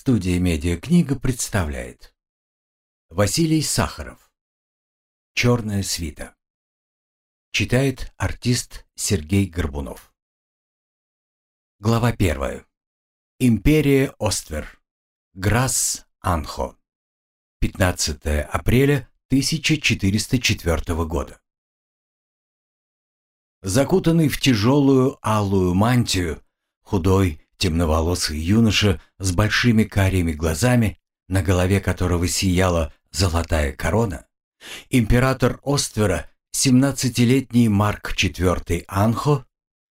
Студия «Медиакнига» представляет. Василий Сахаров. «Черная свита» Читает артист Сергей Горбунов. Глава первая. Империя Оствер Грасс Анхо. 15 апреля 1404 года. Закутанный в тяжелую алую мантию, худой, Темноволосый юноша с большими карими глазами, на голове которого сияла золотая корона, император Оствера, 17-летний Марк IV Анхо,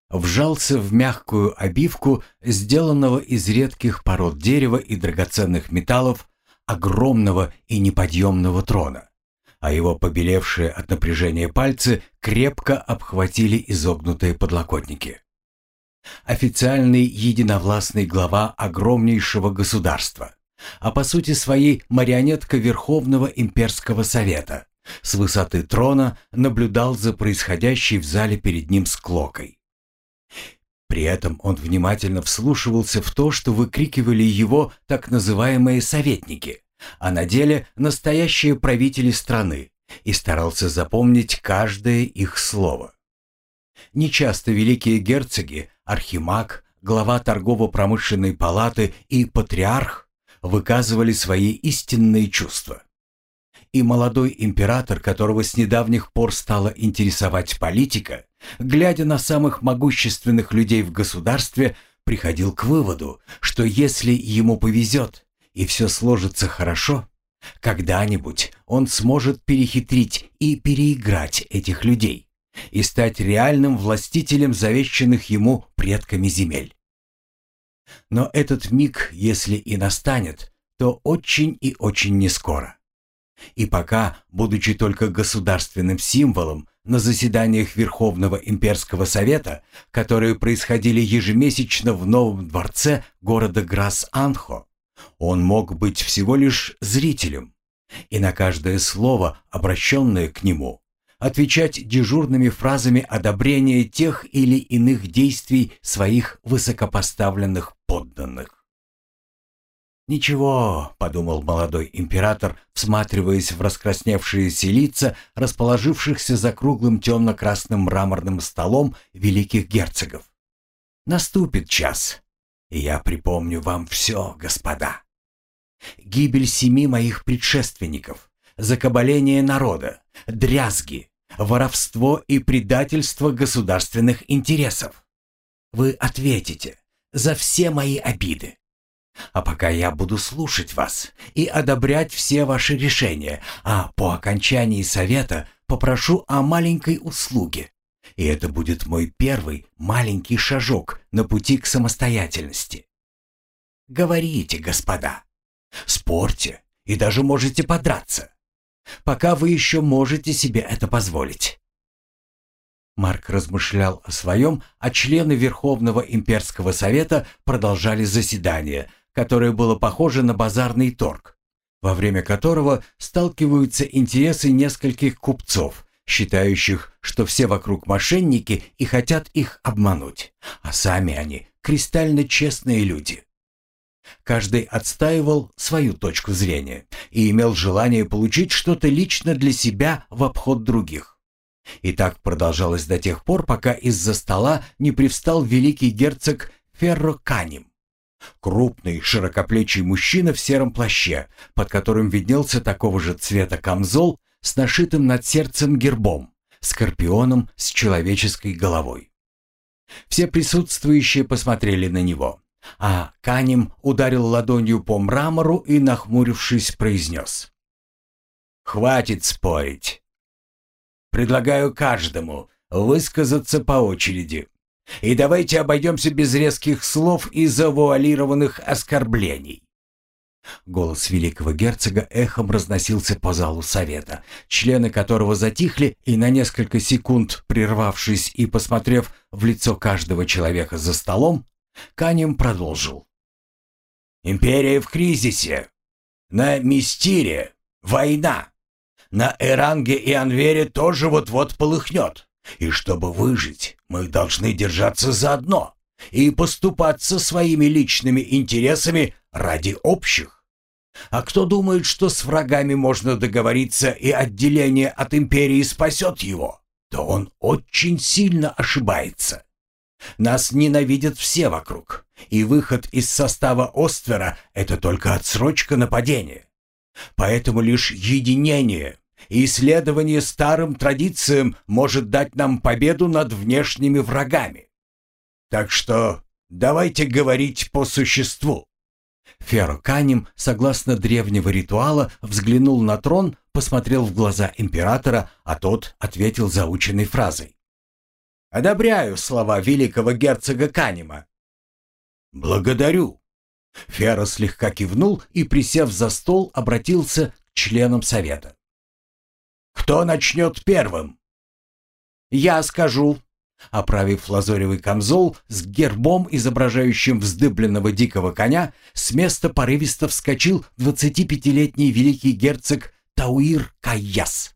вжался в мягкую обивку, сделанного из редких пород дерева и драгоценных металлов, огромного и неподъемного трона, а его побелевшие от напряжения пальцы крепко обхватили изогнутые подлокотники официальный единовластный глава огромнейшего государства, а по сути своей марионетка Верховного имперского совета, с высоты трона наблюдал за происходящей в зале перед ним склокой. При этом он внимательно вслушивался в то, что выкрикивали его так называемые советники, а на деле настоящие правители страны, и старался запомнить каждое их слово. Нечасто великие герцоги архимаг, глава торгово-промышленной палаты и патриарх выказывали свои истинные чувства. И молодой император, которого с недавних пор стала интересовать политика, глядя на самых могущественных людей в государстве, приходил к выводу, что если ему повезет и все сложится хорошо, когда-нибудь он сможет перехитрить и переиграть этих людей и стать реальным властителем завещанных ему предками земель. Но этот миг, если и настанет, то очень и очень нескоро. И пока, будучи только государственным символом на заседаниях Верховного Имперского Совета, которые происходили ежемесячно в Новом дворце города Грас-Анхо, он мог быть всего лишь зрителем, и на каждое слово, обращенное к нему, отвечать дежурными фразами одобрения тех или иных действий своих высокопоставленных подданных. «Ничего», — подумал молодой император, всматриваясь в раскрасневшиеся лица, расположившихся за круглым темно-красным мраморным столом великих герцогов. «Наступит час, и я припомню вам все, господа. Гибель семи моих предшественников, закабаление народа, дрязги, воровство и предательство государственных интересов. Вы ответите за все мои обиды. А пока я буду слушать вас и одобрять все ваши решения, а по окончании совета попрошу о маленькой услуге. И это будет мой первый маленький шажок на пути к самостоятельности. Говорите, господа, спорьте и даже можете подраться пока вы еще можете себе это позволить. Марк размышлял о своем, а члены Верховного Имперского Совета продолжали заседание, которое было похоже на базарный торг, во время которого сталкиваются интересы нескольких купцов, считающих, что все вокруг мошенники и хотят их обмануть, а сами они кристально честные люди. Каждый отстаивал свою точку зрения и имел желание получить что-то лично для себя в обход других. И так продолжалось до тех пор, пока из-за стола не привстал великий герцог Ферро Канем. Крупный, широкоплечий мужчина в сером плаще, под которым виднелся такого же цвета камзол с нашитым над сердцем гербом, скорпионом с человеческой головой. Все присутствующие посмотрели на него. А Канем ударил ладонью по мрамору и, нахмурившись, произнес. «Хватит спорить. Предлагаю каждому высказаться по очереди. И давайте обойдемся без резких слов и завуалированных оскорблений». Голос великого герцога эхом разносился по залу совета, члены которого затихли и на несколько секунд, прервавшись и посмотрев в лицо каждого человека за столом, Канем продолжил. «Империя в кризисе. На Мистире война. На Эранге и Анвере тоже вот-вот полыхнет. И чтобы выжить, мы должны держаться заодно и поступаться своими личными интересами, ради общих. А кто думает, что с врагами можно договориться и отделение от империи спасет его, то он очень сильно ошибается. Нас ненавидят все вокруг, и выход из состава Оствера — это только отсрочка нападения. Поэтому лишь единение и исследование старым традициям может дать нам победу над внешними врагами. Так что давайте говорить по существу. Фероканим, согласно древнего ритуала, взглянул на трон, посмотрел в глаза императора, а тот ответил заученной фразой. «Одобряю слова великого герцога Канима». «Благодарю». Фера слегка кивнул и, присев за стол, обратился к членам совета. «Кто начнет первым?» «Я скажу», Оправив лазоревый камзол с гербом, изображающим вздыбленного дикого коня, с места порывисто вскочил 25-летний великий герцог Тауир Каяс.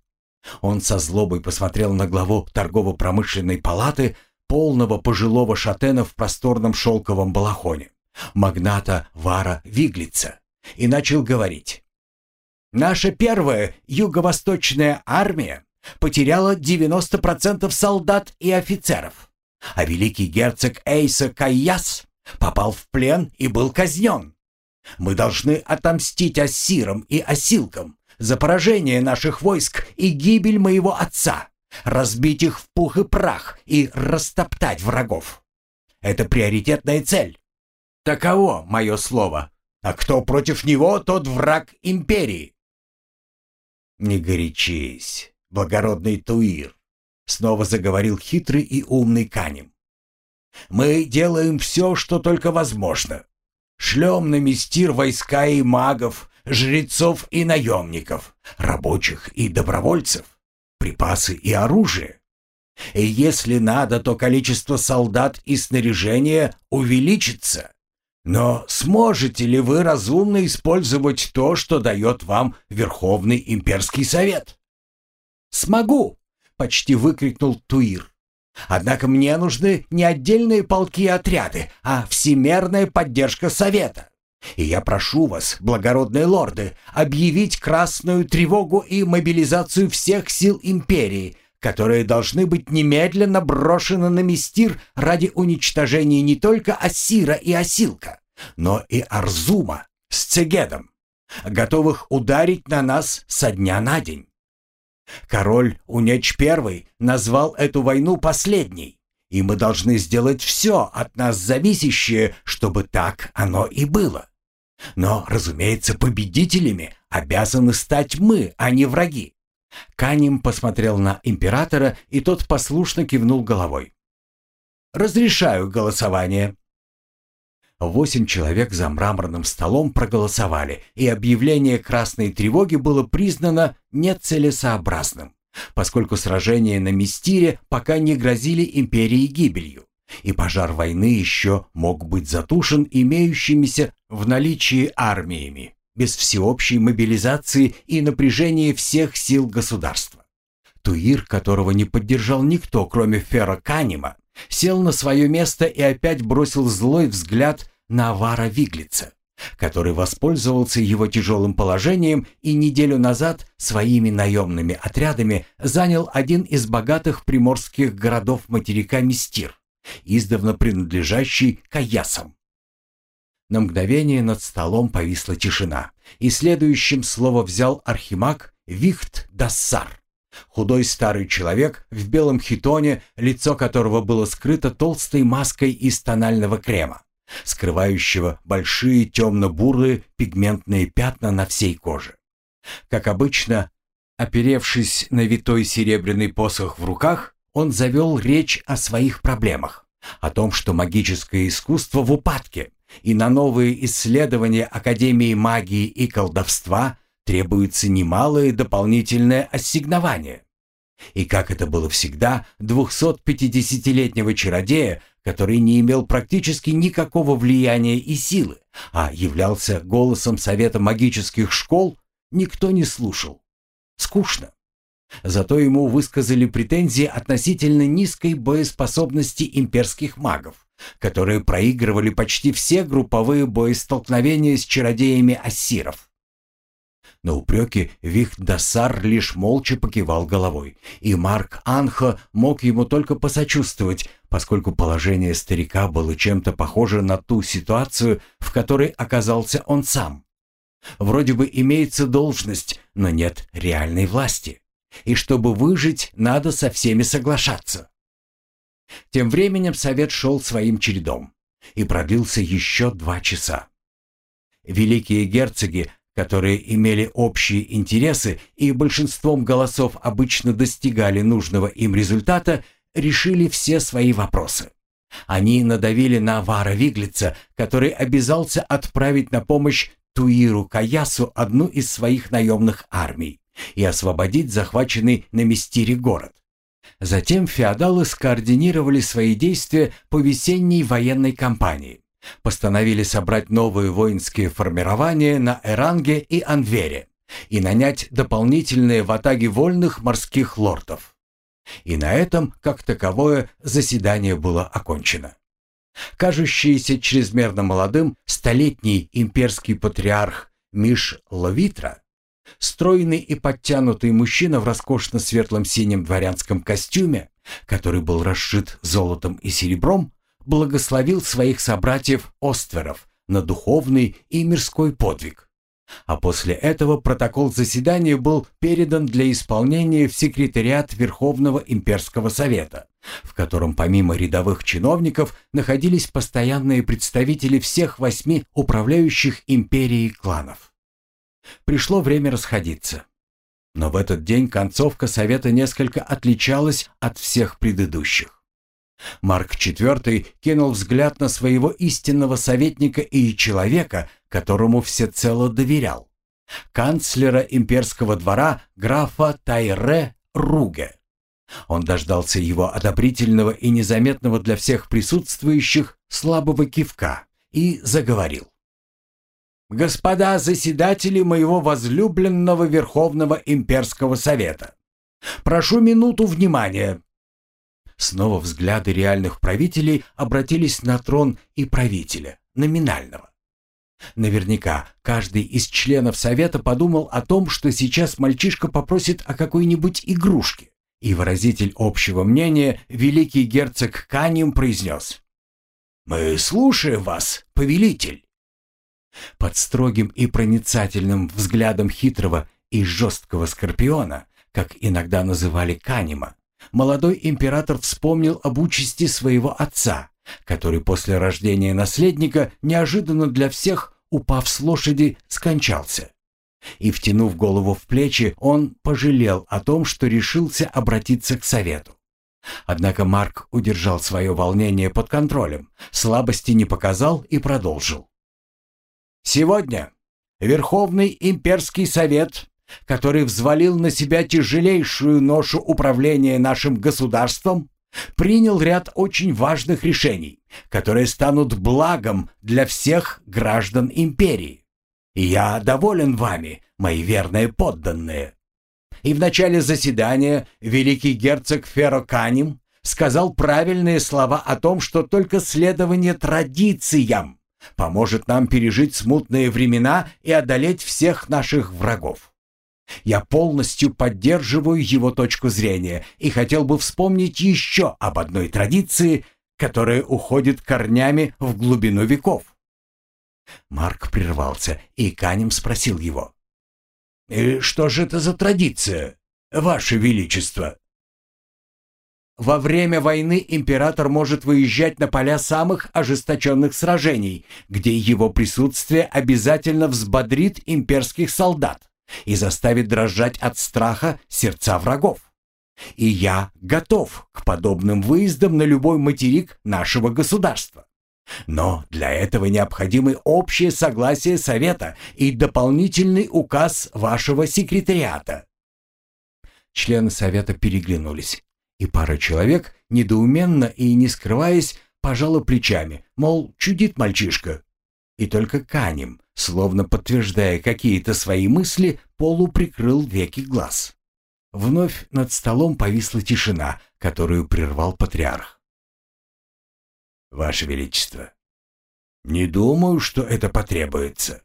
Он со злобой посмотрел на главу торгово-промышленной палаты, полного пожилого шатена в просторном шелковом балахоне, магната Вара Виглица, и начал говорить. «Наша первая юго-восточная армия потеряла 90% солдат и офицеров, а великий герцог Эйса Кайяс попал в плен и был казнен. Мы должны отомстить ассирам и осилкам за поражение наших войск и гибель моего отца, разбить их в пух и прах и растоптать врагов. Это приоритетная цель. Таково мое слово. А кто против него, тот враг империи. Не горячись благородный Туир», — снова заговорил хитрый и умный Канем. «Мы делаем все, что только возможно. Шлем на Мистир войска и магов, жрецов и наемников, рабочих и добровольцев, припасы и оружие. И если надо, то количество солдат и снаряжения увеличится. Но сможете ли вы разумно использовать то, что дает вам Верховный Имперский Совет? «Смогу!» — почти выкрикнул Туир. «Однако мне нужны не отдельные полки и отряды, а всемерная поддержка Совета. И я прошу вас, благородные лорды, объявить красную тревогу и мобилизацию всех сил Империи, которые должны быть немедленно брошены на Мистир ради уничтожения не только Асира и Осилка, но и Арзума с Цегедом, готовых ударить на нас со дня на день. Король Унеч I назвал эту войну последней, и мы должны сделать все от нас зависящее, чтобы так оно и было. Но, разумеется, победителями обязаны стать мы, а не враги. Каним посмотрел на императора, и тот послушно кивнул головой. «Разрешаю голосование», Восемь человек за мраморным столом проголосовали, и объявление красной тревоги было признано нецелесообразным, поскольку сражения на Мистире пока не грозили империи гибелью, и пожар войны еще мог быть затушен имеющимися в наличии армиями, без всеобщей мобилизации и напряжения всех сил государства. Туир, которого не поддержал никто, кроме Фера Канима, сел на свое место и опять бросил злой взгляд на Авара Виглица, который воспользовался его тяжелым положением и неделю назад своими наемными отрядами занял один из богатых приморских городов материка Мистир, издавна принадлежащий Каясам. На мгновение над столом повисла тишина, и следующим слово взял архимаг Вихт Дассар. Худой старый человек в белом хитоне, лицо которого было скрыто толстой маской из тонального крема скрывающего большие темно-бурые пигментные пятна на всей коже. Как обычно, оперевшись на витой серебряный посох в руках, он завел речь о своих проблемах, о том, что магическое искусство в упадке, и на новые исследования Академии магии и колдовства требуется немалое дополнительное ассигнование. И как это было всегда, 250-летнего чародея который не имел практически никакого влияния и силы, а являлся голосом Совета магических школ, никто не слушал. Скучно. Зато ему высказали претензии относительно низкой боеспособности имперских магов, которые проигрывали почти все групповые боестолкновения с чародеями ассиров. На упреки Вихт-Дасар лишь молча покивал головой, и Марк Анхо мог ему только посочувствовать, поскольку положение старика было чем-то похоже на ту ситуацию, в которой оказался он сам. Вроде бы имеется должность, но нет реальной власти. И чтобы выжить, надо со всеми соглашаться. Тем временем совет шел своим чередом и продлился еще два часа. Великие герцоги которые имели общие интересы и большинством голосов обычно достигали нужного им результата, решили все свои вопросы. Они надавили на Вара Виглица, который обязался отправить на помощь Туиру Каясу одну из своих наемных армий и освободить захваченный на Мистире город. Затем феодалы скоординировали свои действия по весенней военной кампании постановили собрать новые воинские формирования на Эранге и Анвере и нанять дополнительные ватаги вольных морских лордов. И на этом, как таковое, заседание было окончено. Кажущийся чрезмерно молодым столетний имперский патриарх Миш Ловитра, стройный и подтянутый мужчина в роскошно светлом синем дворянском костюме, который был расшит золотом и серебром, благословил своих собратьев-остверов на духовный и мирской подвиг. А после этого протокол заседания был передан для исполнения в секретариат Верховного имперского совета, в котором помимо рядовых чиновников находились постоянные представители всех восьми управляющих империей кланов. Пришло время расходиться. Но в этот день концовка совета несколько отличалась от всех предыдущих. Марк IV кинул взгляд на своего истинного советника и человека, которому всецело доверял. Канцлера имперского двора графа Тайре Руге. Он дождался его одобрительного и незаметного для всех присутствующих слабого кивка и заговорил. «Господа заседатели моего возлюбленного Верховного Имперского Совета, прошу минуту внимания. Снова взгляды реальных правителей обратились на трон и правителя, номинального. Наверняка каждый из членов совета подумал о том, что сейчас мальчишка попросит о какой-нибудь игрушке. И выразитель общего мнения, великий герцог Канем произнес. «Мы слушаем вас, повелитель». Под строгим и проницательным взглядом хитрого и жесткого скорпиона, как иногда называли Канема, молодой император вспомнил об участи своего отца, который после рождения наследника неожиданно для всех, упав с лошади, скончался. И, втянув голову в плечи, он пожалел о том, что решился обратиться к совету. Однако Марк удержал свое волнение под контролем, слабости не показал и продолжил. «Сегодня Верховный имперский совет который взвалил на себя тяжелейшую ношу управления нашим государством, принял ряд очень важных решений, которые станут благом для всех граждан империи. Я доволен вами, мои верные подданные. И в начале заседания великий герцог Фероканим сказал правильные слова о том, что только следование традициям поможет нам пережить смутные времена и одолеть всех наших врагов. Я полностью поддерживаю его точку зрения и хотел бы вспомнить еще об одной традиции, которая уходит корнями в глубину веков. Марк прервался, и Канем спросил его. «И что же это за традиция, Ваше Величество?» Во время войны император может выезжать на поля самых ожесточенных сражений, где его присутствие обязательно взбодрит имперских солдат и заставит дрожать от страха сердца врагов. И я готов к подобным выездам на любой материк нашего государства. Но для этого необходимы общее согласие Совета и дополнительный указ вашего секретариата. Члены Совета переглянулись, и пара человек, недоуменно и не скрываясь, пожала плечами, мол, чудит мальчишка. И только Канем, словно подтверждая какие-то свои мысли, полуприкрыл веки глаз. Вновь над столом повисла тишина, которую прервал патриарх. «Ваше Величество, не думаю, что это потребуется.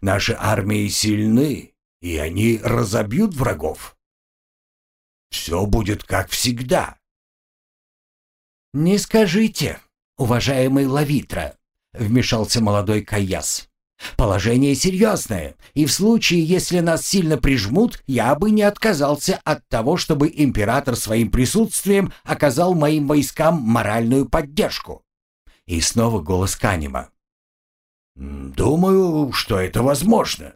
Наши армии сильны, и они разобьют врагов. Все будет как всегда». «Не скажите, уважаемый Лавитра», — вмешался молодой Каяс. Положение серьезное, и в случае, если нас сильно прижмут, я бы не отказался от того, чтобы император своим присутствием оказал моим войскам моральную поддержку. И снова голос Канима. «Думаю, что это возможно.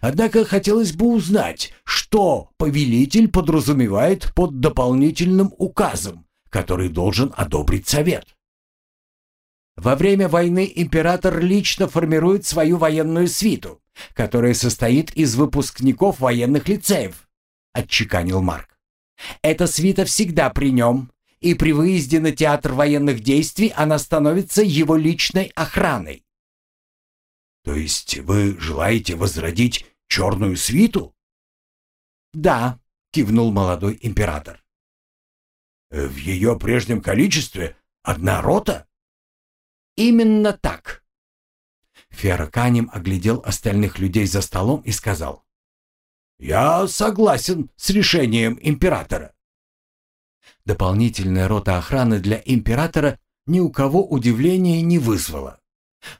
Однако хотелось бы узнать, что повелитель подразумевает под дополнительным указом, который должен одобрить совет». Во время войны император лично формирует свою военную свиту, которая состоит из выпускников военных лицеев, отчеканил Марк. Эта свита всегда при нем, и при выезде на театр военных действий она становится его личной охраной. То есть вы желаете возродить черную свиту? Да, кивнул молодой император. В ее прежнем количестве одна рота? Именно так. Ферраканем оглядел остальных людей за столом и сказал. «Я согласен с решением императора». Дополнительная рота охраны для императора ни у кого удивления не вызвала.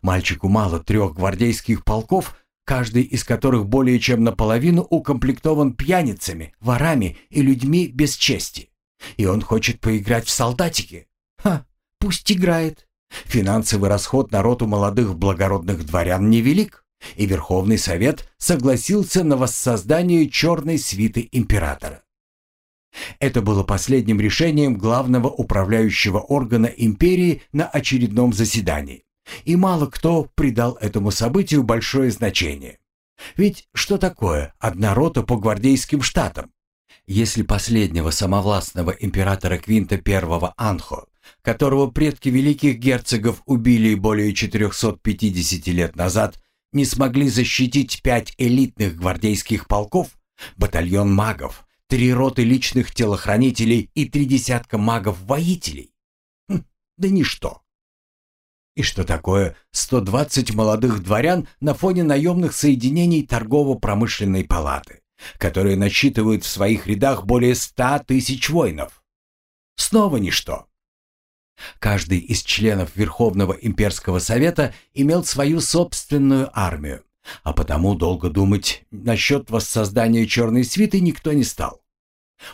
Мальчику мало трех гвардейских полков, каждый из которых более чем наполовину укомплектован пьяницами, ворами и людьми без чести. И он хочет поиграть в солдатики. Ха, пусть играет. Финансовый расход на роту молодых благородных дворян невелик, и Верховный Совет согласился на воссоздание черной свиты императора. Это было последним решением главного управляющего органа империи на очередном заседании, и мало кто придал этому событию большое значение. Ведь что такое одна рота по гвардейским штатам? Если последнего самовластного императора Квинта I Анхо которого предки великих герцогов убили более 450 лет назад, не смогли защитить пять элитных гвардейских полков, батальон магов, три роты личных телохранителей и три десятка магов-воителей. Хм, да ничто. И что такое 120 молодых дворян на фоне наемных соединений торгово-промышленной палаты, которые насчитывают в своих рядах более 100 тысяч воинов? Снова ничто. Каждый из членов Верховного имперского совета имел свою собственную армию, а потому долго думать насчет воссоздания черной свиты никто не стал.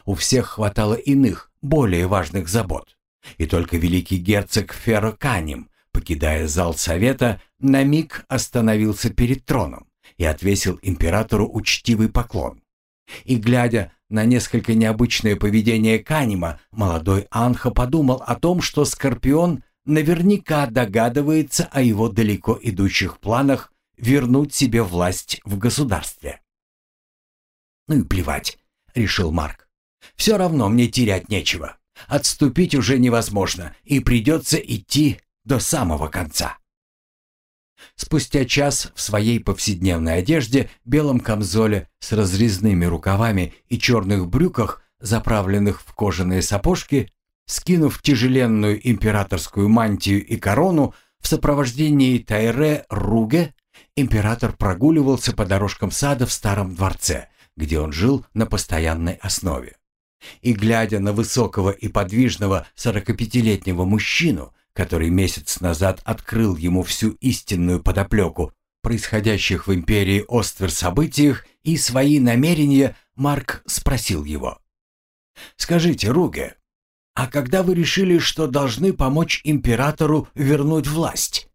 У всех хватало иных, более важных забот. И только великий герцог Ферроканим, покидая зал совета, на миг остановился перед троном и отвесил императору учтивый поклон. И, глядя на несколько необычное поведение Канима, молодой Анха подумал о том, что Скорпион наверняка догадывается о его далеко идущих планах вернуть себе власть в государстве. «Ну и плевать», — решил Марк. «Все равно мне терять нечего. Отступить уже невозможно, и придется идти до самого конца». Спустя час в своей повседневной одежде, белом камзоле с разрезными рукавами и черных брюках, заправленных в кожаные сапожки, скинув тяжеленную императорскую мантию и корону, в сопровождении Тайре Руге, император прогуливался по дорожкам сада в старом дворце, где он жил на постоянной основе. И глядя на высокого и подвижного 45-летнего мужчину, который месяц назад открыл ему всю истинную подоплеку происходящих в империи Оствер событиях и свои намерения, Марк спросил его. «Скажите, Руге, а когда вы решили, что должны помочь императору вернуть власть?»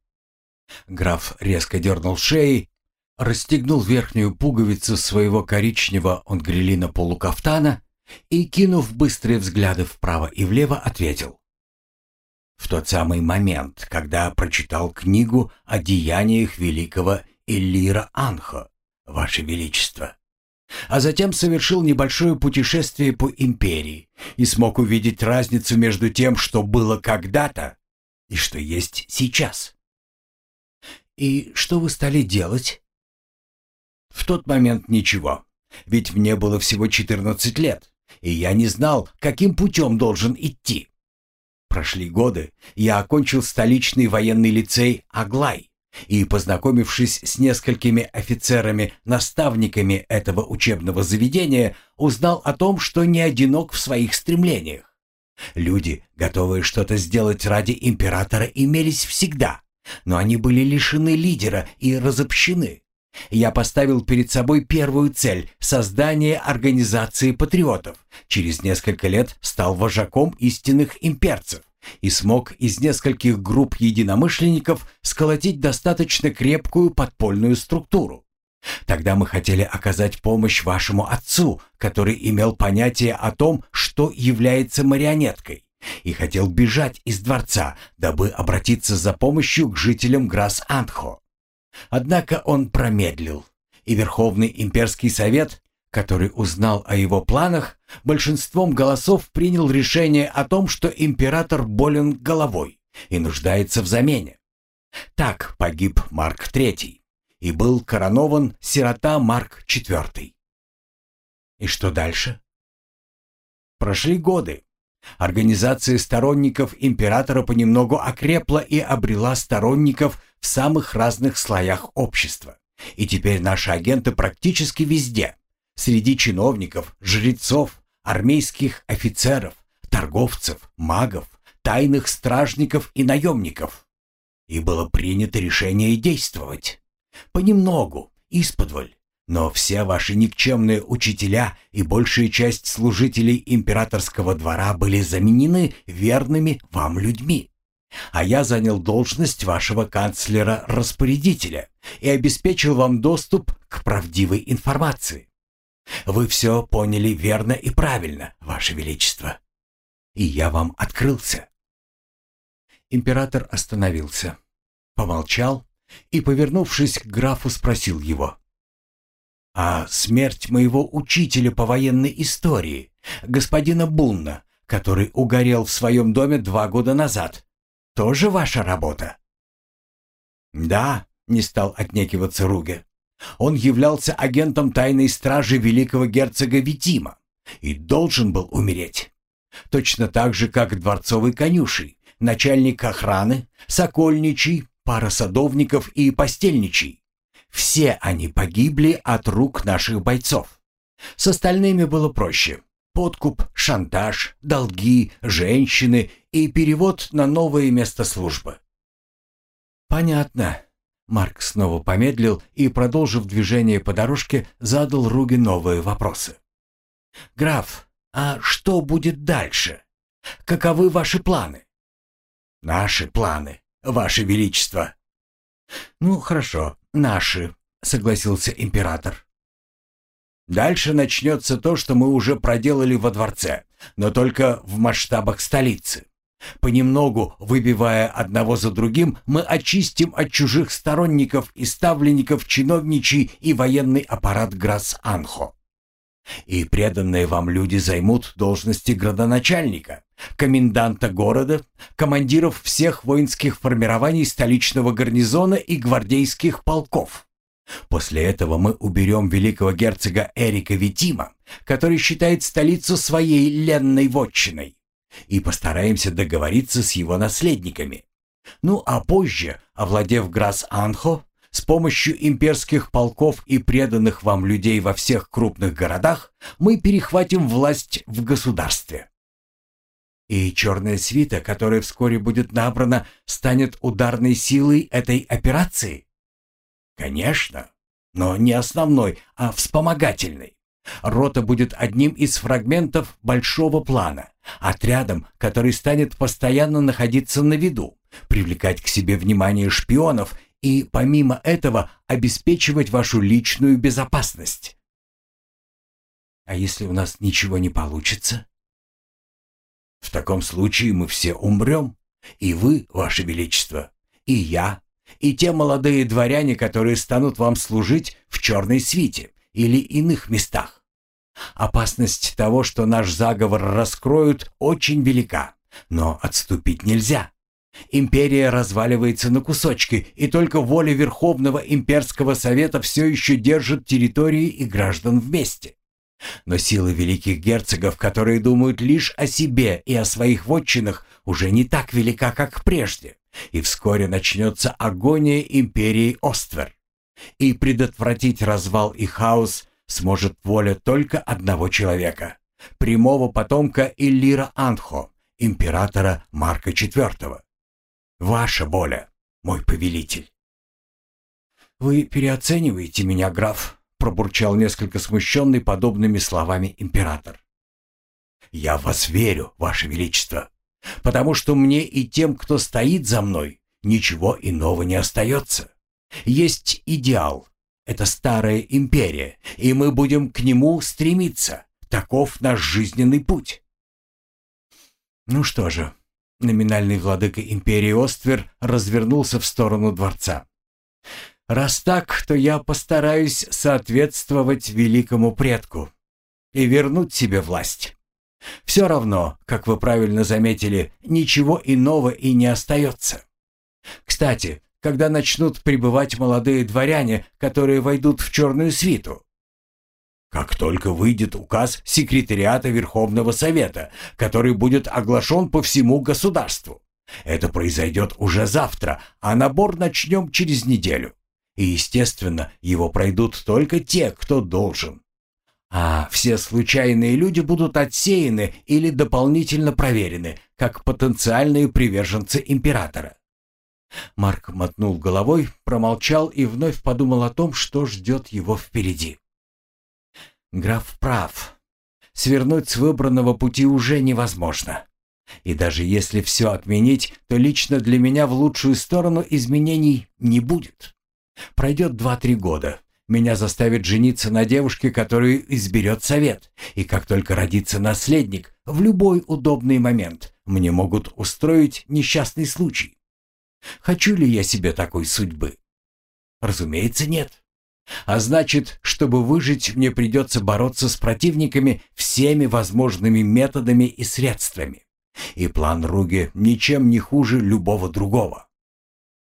Граф резко дернул шеей, расстегнул верхнюю пуговицу своего коричневого онгрелина полукафтана и, кинув быстрые взгляды вправо и влево, ответил в тот самый момент, когда прочитал книгу о деяниях великого Эллира Анхо, Ваше Величество. А затем совершил небольшое путешествие по империи и смог увидеть разницу между тем, что было когда-то и что есть сейчас. И что вы стали делать? В тот момент ничего. ведь мне было всего 14 лет, и я не знал, каким путем должен идти. Прошли годы, я окончил столичный военный лицей Аглай и, познакомившись с несколькими офицерами-наставниками этого учебного заведения, узнал о том, что не одинок в своих стремлениях. Люди, готовые что-то сделать ради императора, имелись всегда, но они были лишены лидера и разобщены. Я поставил перед собой первую цель – создание организации патриотов. Через несколько лет стал вожаком истинных имперцев и смог из нескольких групп единомышленников сколотить достаточно крепкую подпольную структуру. Тогда мы хотели оказать помощь вашему отцу, который имел понятие о том, что является марионеткой, и хотел бежать из дворца, дабы обратиться за помощью к жителям Грас-Антхо. Однако он промедлил, и Верховный имперский совет, который узнал о его планах, большинством голосов принял решение о том, что император болен головой и нуждается в замене. Так погиб Марк III и был коронован сирота Марк IV. И что дальше? Прошли годы. Организация сторонников императора понемногу окрепла и обрела сторонников в самых разных слоях общества. И теперь наши агенты практически везде. Среди чиновников, жрецов, армейских офицеров, торговцев, магов, тайных стражников и наемников. И было принято решение действовать. Понемногу, исподволь. Но все ваши никчемные учителя и большая часть служителей императорского двора были заменены верными вам людьми. А я занял должность вашего канцлера-распорядителя и обеспечил вам доступ к правдивой информации. Вы все поняли верно и правильно, ваше величество. И я вам открылся. Император остановился, помолчал и, повернувшись к графу, спросил его. А смерть моего учителя по военной истории, господина Бунна, который угорел в своем доме два года назад, тоже ваша работа? Да, не стал отнекиваться Руге. Он являлся агентом тайной стражи великого герцога Витима и должен был умереть. Точно так же, как дворцовый конюший, начальник охраны, сокольничий, пара садовников и постельничий. Все они погибли от рук наших бойцов. С остальными было проще. Подкуп, шантаж, долги, женщины и перевод на новое место службы. «Понятно». Марк снова помедлил и, продолжив движение по дорожке, задал Руге новые вопросы. «Граф, а что будет дальше? Каковы ваши планы?» «Наши планы, ваше величество». «Ну, хорошо наши», — согласился император. «Дальше начнется то, что мы уже проделали во дворце, но только в масштабах столицы. Понемногу, выбивая одного за другим, мы очистим от чужих сторонников и ставленников чиновничий и военный аппарат Грас-Анхо. И преданные вам люди займут должности градоначальника, коменданта города, командиров всех воинских формирований столичного гарнизона и гвардейских полков. После этого мы уберем великого герцога Эрика Витима, который считает столицу своей ленной вотчиной, и постараемся договориться с его наследниками. Ну а позже, овладев Грас-Анхо, с помощью имперских полков и преданных вам людей во всех крупных городах мы перехватим власть в государстве. И черная свита, которая вскоре будет набрана, станет ударной силой этой операции? Конечно, но не основной, а вспомогательной. Рота будет одним из фрагментов большого плана, отрядом, который станет постоянно находиться на виду, привлекать к себе внимание шпионов и помимо этого обеспечивать вашу личную безопасность. А если у нас ничего не получится? В таком случае мы все умрем. И вы, ваше величество, и я, и те молодые дворяне, которые станут вам служить в черной свите или иных местах. Опасность того, что наш заговор раскроют, очень велика, но отступить нельзя. Империя разваливается на кусочки, и только воля Верховного Имперского Совета все еще держит территории и граждан вместе. Но силы великих герцогов, которые думают лишь о себе и о своих вотчинах, уже не так велика, как прежде, и вскоре начнется агония империи Оствер. И предотвратить развал и хаос сможет воля только одного человека, прямого потомка Иллира Анхо, императора Марка IV. Ваша воля, мой повелитель. «Вы переоцениваете меня, граф», — пробурчал несколько смущенный подобными словами император. «Я вас верю, ваше величество, потому что мне и тем, кто стоит за мной, ничего иного не остается. Есть идеал, это старая империя, и мы будем к нему стремиться. Таков наш жизненный путь». «Ну что же», Номинальный владыка империи Оствер развернулся в сторону дворца. «Раз так, то я постараюсь соответствовать великому предку и вернуть себе власть. Все равно, как вы правильно заметили, ничего иного и не остается. Кстати, когда начнут прибывать молодые дворяне, которые войдут в черную свиту, как только выйдет указ секретариата Верховного Совета, который будет оглашен по всему государству. Это произойдет уже завтра, а набор начнем через неделю. И, естественно, его пройдут только те, кто должен. А все случайные люди будут отсеяны или дополнительно проверены, как потенциальные приверженцы императора. Марк мотнул головой, промолчал и вновь подумал о том, что ждет его впереди. Граф прав. Свернуть с выбранного пути уже невозможно. И даже если все отменить, то лично для меня в лучшую сторону изменений не будет. Пройдет два-три года. Меня заставят жениться на девушке, которую изберет совет. И как только родится наследник, в любой удобный момент мне могут устроить несчастный случай. Хочу ли я себе такой судьбы? Разумеется, нет. А значит, чтобы выжить, мне придется бороться с противниками всеми возможными методами и средствами. И план Руги ничем не хуже любого другого.